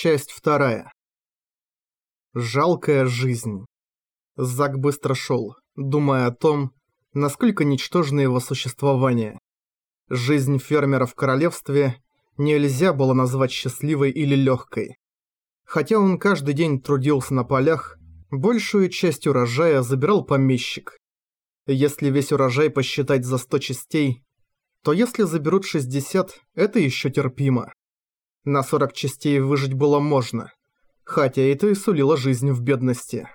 Часть вторая. Жалкая жизнь. Зак быстро шел, думая о том, насколько ничтожно его существование. Жизнь фермера в королевстве нельзя было назвать счастливой или легкой. Хотя он каждый день трудился на полях, большую часть урожая забирал помещик. Если весь урожай посчитать за 100 частей, то если заберут 60, это еще терпимо. На 40 частей выжить было можно, хотя это и сулило жизнь в бедности.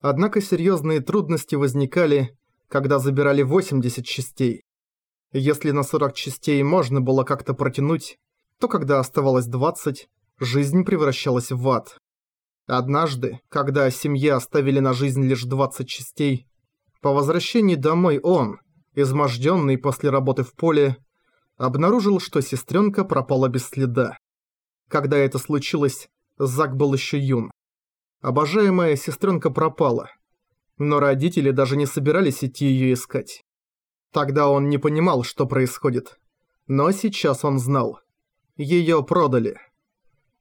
Однако серьезные трудности возникали, когда забирали 80 частей. Если на 40 частей можно было как-то протянуть, то когда оставалось 20, жизнь превращалась в ад. Однажды, когда семье оставили на жизнь лишь 20 частей, по возвращении домой он, изможденный после работы в поле, обнаружил, что сестренка пропала без следа. Когда это случилось, Зак был еще юн. Обожаемая сестренка пропала, но родители даже не собирались идти ее искать. Тогда он не понимал, что происходит, но сейчас он знал. Ее продали.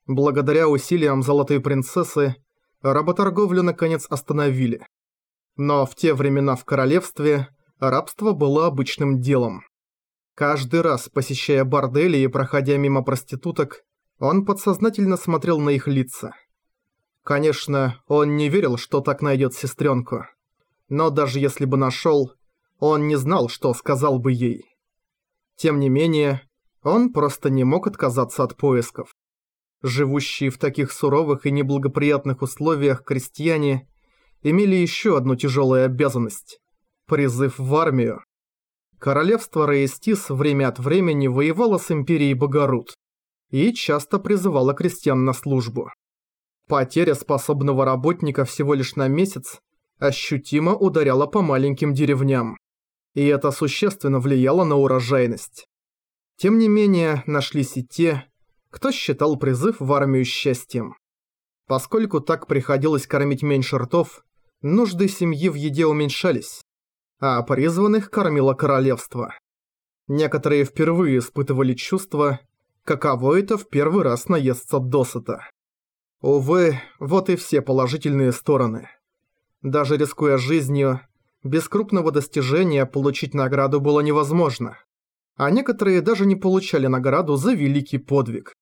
Благодаря усилиям Золотой Принцессы, работорговлю наконец остановили. Но в те времена в королевстве рабство было обычным делом. Каждый раз, посещая бордели и проходя мимо проституток, он подсознательно смотрел на их лица. Конечно, он не верил, что так найдет сестренку. Но даже если бы нашел, он не знал, что сказал бы ей. Тем не менее, он просто не мог отказаться от поисков. Живущие в таких суровых и неблагоприятных условиях крестьяне имели еще одну тяжелую обязанность – призыв в армию. Королевство Раистис время от времени воевало с империей Богород и часто призывала крестьян на службу. Потеря способного работника всего лишь на месяц ощутимо ударяла по маленьким деревням, и это существенно влияло на урожайность. Тем не менее, нашлись и те, кто считал призыв в армию счастьем. Поскольку так приходилось кормить меньше ртов, нужды семьи в еде уменьшались, а призванных кормило королевство. Некоторые впервые испытывали чувство, каково это в первый раз наесться досыта. Увы, вот и все положительные стороны. Даже рискуя жизнью, без крупного достижения получить награду было невозможно. А некоторые даже не получали награду за великий подвиг.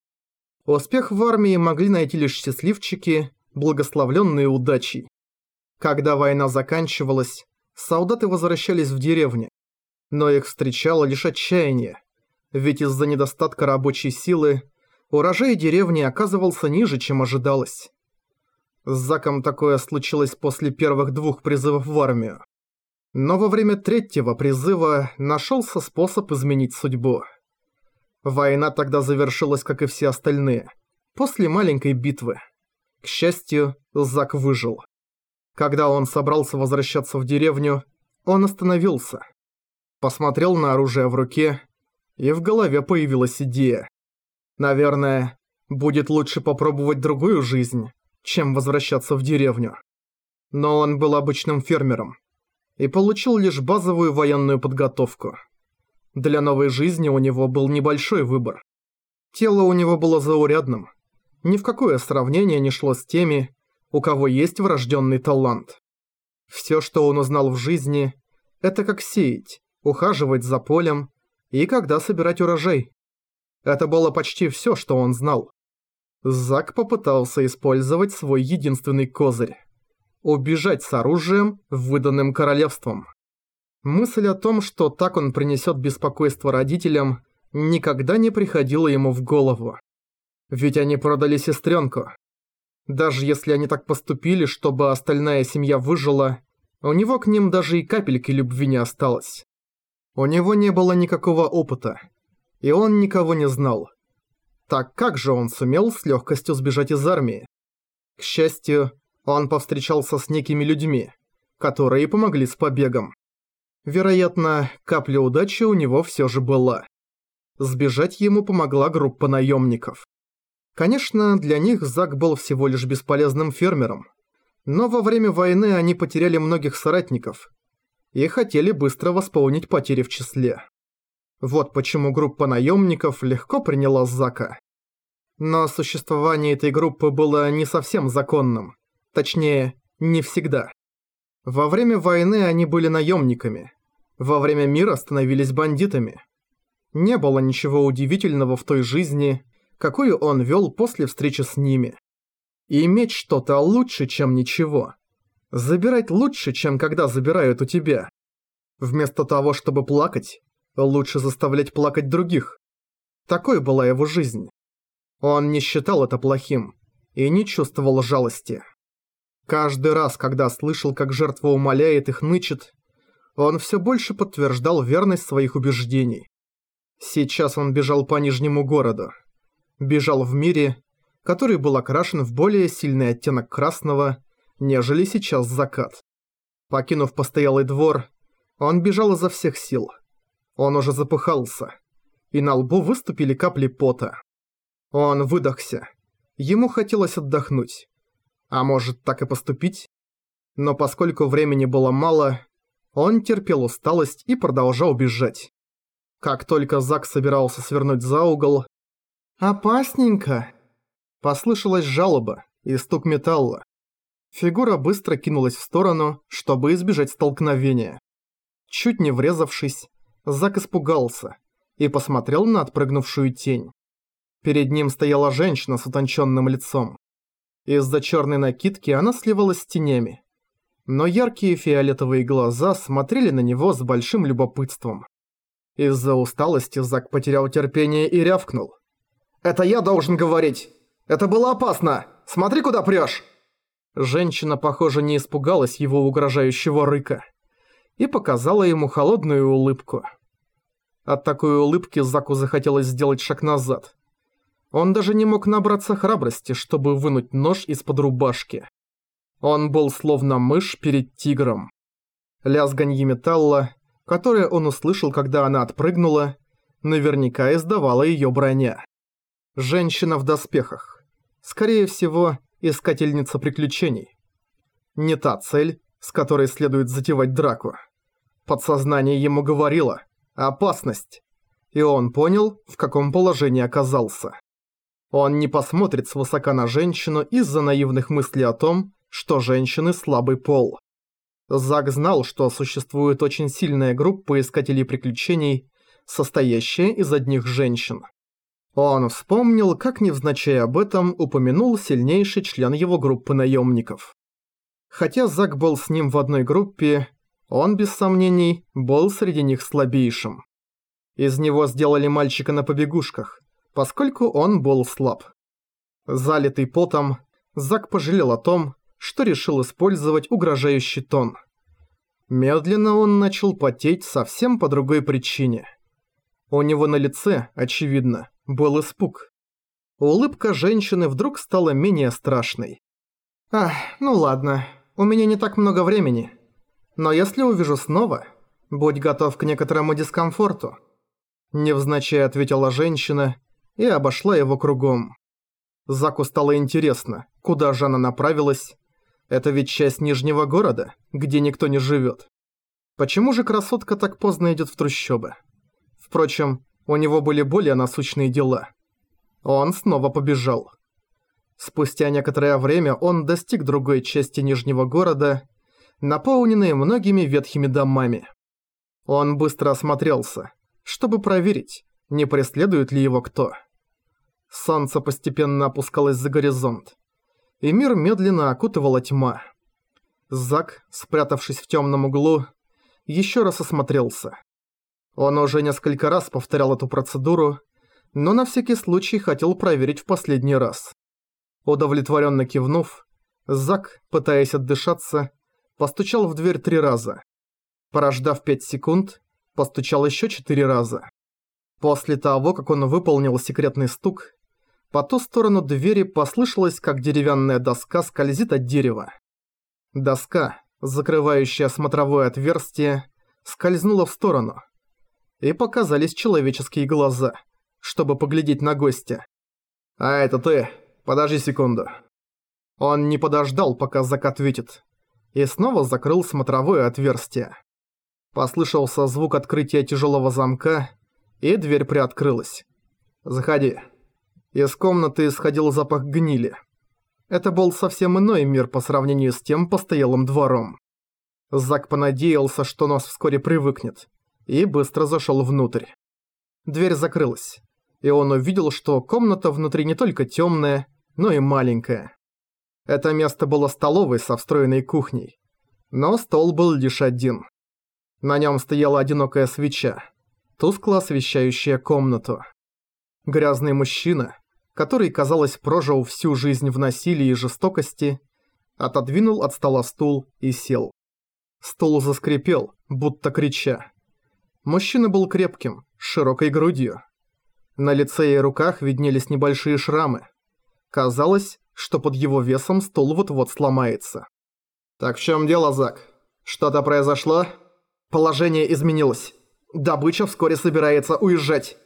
Успех в армии могли найти лишь счастливчики, благословленные удачей. Когда война заканчивалась, солдаты возвращались в деревню. Но их встречало лишь отчаяние, ведь из-за недостатка рабочей силы урожай деревни оказывался ниже, чем ожидалось. С Заком такое случилось после первых двух призывов в армию. Но во время третьего призыва нашелся способ изменить судьбу. Война тогда завершилась, как и все остальные, после маленькой битвы. К счастью, Зак выжил. Когда он собрался возвращаться в деревню, он остановился. Посмотрел на оружие в руке и в голове появилась идея. Наверное, будет лучше попробовать другую жизнь, чем возвращаться в деревню. Но он был обычным фермером и получил лишь базовую военную подготовку. Для новой жизни у него был небольшой выбор. Тело у него было заурядным. Ни в какое сравнение не шло с теми, у кого есть врожденный талант. Все, что он узнал в жизни, это как сеять, ухаживать за полем и когда собирать урожай. Это было почти все, что он знал. Зак попытался использовать свой единственный козырь. Убежать с оружием, выданным королевством. Мысль о том, что так он принесет беспокойство родителям, никогда не приходила ему в голову. Ведь они продали сестренку. Даже если они так поступили, чтобы остальная семья выжила, у него к ним даже и капельки любви не осталось. У него не было никакого опыта, и он никого не знал. Так как же он сумел с легкостью сбежать из армии? К счастью, он повстречался с некими людьми, которые помогли с побегом. Вероятно, капля удачи у него все же была. Сбежать ему помогла группа наемников. Конечно, для них Зак был всего лишь бесполезным фермером. Но во время войны они потеряли многих соратников, и хотели быстро восполнить потери в числе. Вот почему группа наемников легко приняла Зака. Но существование этой группы было не совсем законным. Точнее, не всегда. Во время войны они были наемниками. Во время мира становились бандитами. Не было ничего удивительного в той жизни, какую он вел после встречи с ними. Иметь что-то лучше, чем ничего. Забирать лучше, чем когда забирают у тебя. Вместо того, чтобы плакать, лучше заставлять плакать других. Такой была его жизнь. Он не считал это плохим и не чувствовал жалости. Каждый раз, когда слышал, как жертва умоляет их нычет, он все больше подтверждал верность своих убеждений. Сейчас он бежал по Нижнему городу. Бежал в мире, который был окрашен в более сильный оттенок красного, нежели сейчас закат. Покинув постоялый двор, он бежал изо всех сил. Он уже запыхался, и на лбу выступили капли пота. Он выдохся. Ему хотелось отдохнуть. А может так и поступить? Но поскольку времени было мало, он терпел усталость и продолжал бежать. Как только Зак собирался свернуть за угол... «Опасненько!» Послышалась жалоба и стук металла. Фигура быстро кинулась в сторону, чтобы избежать столкновения. Чуть не врезавшись, Зак испугался и посмотрел на отпрыгнувшую тень. Перед ним стояла женщина с утонченным лицом. Из-за черной накидки она сливалась с тенями. Но яркие фиолетовые глаза смотрели на него с большим любопытством. Из-за усталости Зак потерял терпение и рявкнул. «Это я должен говорить! Это было опасно! Смотри, куда прёшь!» Женщина, похоже, не испугалась его угрожающего рыка и показала ему холодную улыбку. От такой улыбки Заку захотелось сделать шаг назад. Он даже не мог набраться храбрости, чтобы вынуть нож из-под рубашки. Он был словно мышь перед тигром. Лязганье металла, которое он услышал, когда она отпрыгнула, наверняка издавала ее броня. Женщина в доспехах. Скорее всего, искательница приключений. Не та цель, с которой следует затевать драку. Подсознание ему говорило «опасность», и он понял, в каком положении оказался. Он не посмотрит свысока на женщину из-за наивных мыслей о том, что женщины слабый пол. Зак знал, что существует очень сильная группа искателей приключений, состоящая из одних женщин. Он вспомнил, как невзначай об этом упомянул сильнейший член его группы наемников. Хотя Зак был с ним в одной группе, он, без сомнений, был среди них слабейшим. Из него сделали мальчика на побегушках, поскольку он был слаб. Залитый потом, Зак пожалел о том, что решил использовать угрожающий тон. Медленно он начал потеть совсем по другой причине. У него на лице, очевидно, был испуг. Улыбка женщины вдруг стала менее страшной. «Ах, ну ладно, у меня не так много времени. Но если увижу снова, будь готов к некоторому дискомфорту». Невзначай ответила женщина и обошла его кругом. Заку стало интересно, куда же она направилась. Это ведь часть Нижнего города, где никто не живет. Почему же красотка так поздно идет в трущобы? Впрочем, у него были более насущные дела. Он снова побежал. Спустя некоторое время он достиг другой части Нижнего города, наполненной многими ветхими домами. Он быстро осмотрелся, чтобы проверить, не преследует ли его кто. Солнце постепенно опускалось за горизонт, и мир медленно окутывала тьма. Зак, спрятавшись в темном углу, еще раз осмотрелся. Он уже несколько раз повторял эту процедуру, но на всякий случай хотел проверить в последний раз. Удовлетворенно кивнув, Зак, пытаясь отдышаться, постучал в дверь три раза. Порождав пять секунд, постучал еще четыре раза. После того, как он выполнил секретный стук, по ту сторону двери послышалось, как деревянная доска скользит от дерева. Доска, закрывающая смотровое отверстие, скользнула в сторону. И показались человеческие глаза, чтобы поглядеть на гостя. «А это ты? Подожди секунду». Он не подождал, пока Зак ответит, и снова закрыл смотровое отверстие. Послышался звук открытия тяжелого замка, и дверь приоткрылась. «Заходи». Из комнаты исходил запах гнили. Это был совсем иной мир по сравнению с тем постоялым двором. Зак понадеялся, что нос вскоре привыкнет, и быстро зашел внутрь. Дверь закрылась, и он увидел, что комната внутри не только темная, но и маленькая. Это место было столовой со встроенной кухней. Но стол был лишь один. На нем стояла одинокая свеча, тускло освещающая комнату. Грязный мужчина, который, казалось, прожил всю жизнь в насилии и жестокости, отодвинул от стола стул и сел. Стул заскрипел, будто крича. Мужчина был крепким, с широкой грудью. На лице и руках виднелись небольшие шрамы. Казалось, что под его весом стул вот-вот сломается. «Так в чем дело, Зак? Что-то произошло?» «Положение изменилось. Добыча вскоре собирается уезжать».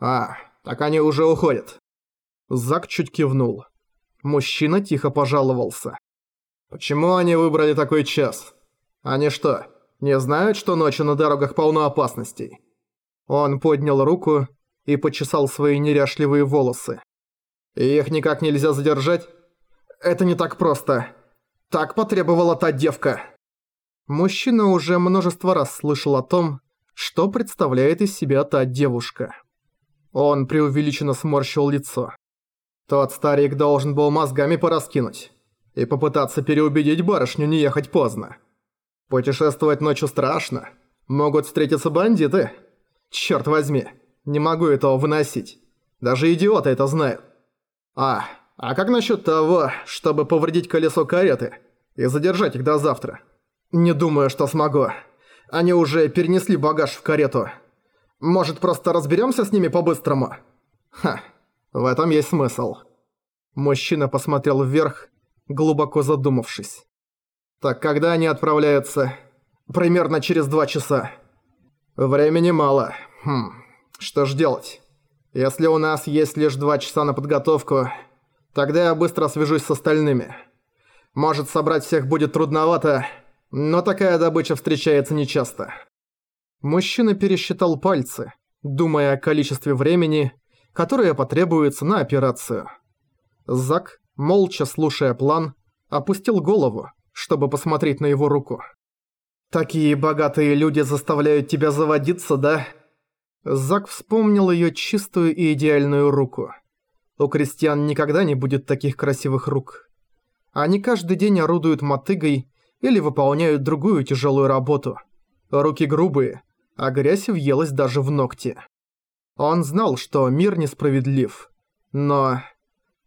«А, так они уже уходят». Зак чуть кивнул. Мужчина тихо пожаловался. «Почему они выбрали такой час? Они что, не знают, что ночью на дорогах полно опасностей?» Он поднял руку и почесал свои неряшливые волосы. «Их никак нельзя задержать?» «Это не так просто. Так потребовала та девка». Мужчина уже множество раз слышал о том, что представляет из себя та девушка. Он преувеличенно сморщил лицо. Тот старик должен был мозгами пораскинуть и попытаться переубедить барышню не ехать поздно. Путешествовать ночью страшно. Могут встретиться бандиты. Чёрт возьми, не могу этого выносить. Даже идиоты это знают. А, а как насчет того, чтобы повредить колесо кареты и задержать их до завтра? Не думаю, что смогу. Они уже перенесли багаж в карету. Может, просто разберемся с ними по-быстрому? Ха, в этом есть смысл. Мужчина посмотрел вверх, глубоко задумавшись. Так когда они отправляются? Примерно через два часа. Времени мало. Хм, что ж делать? Если у нас есть лишь два часа на подготовку, тогда я быстро свяжусь с остальными. Может, собрать всех будет трудновато, но такая добыча встречается нечасто. Мужчина пересчитал пальцы, думая о количестве времени, которое потребуется на операцию. Зак, молча слушая план, опустил голову, чтобы посмотреть на его руку. «Такие богатые люди заставляют тебя заводиться, да?» Зак вспомнил ее чистую и идеальную руку. У крестьян никогда не будет таких красивых рук. Они каждый день орудуют мотыгой или выполняют другую тяжелую работу. Руки грубые, а грязь въелась даже в ногти. Он знал, что мир несправедлив. Но...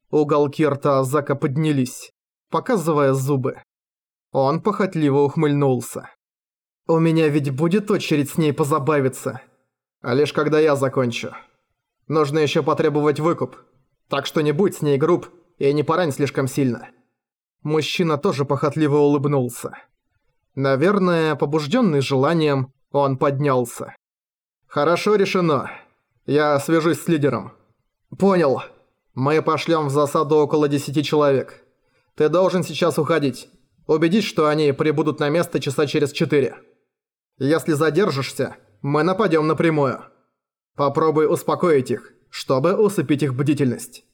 Уголки рта Зака поднялись, показывая зубы. Он похотливо ухмыльнулся. «У меня ведь будет очередь с ней позабавиться. А лишь когда я закончу. Нужно еще потребовать выкуп. Так что не будь с ней груб и не порань слишком сильно». Мужчина тоже похотливо улыбнулся. Наверное, побужденный желанием, он поднялся. «Хорошо решено. Я свяжусь с лидером». «Понял. Мы пошлем в засаду около десяти человек. Ты должен сейчас уходить. Убедись, что они прибудут на место часа через четыре. Если задержишься, мы нападем напрямую. Попробуй успокоить их, чтобы усыпить их бдительность.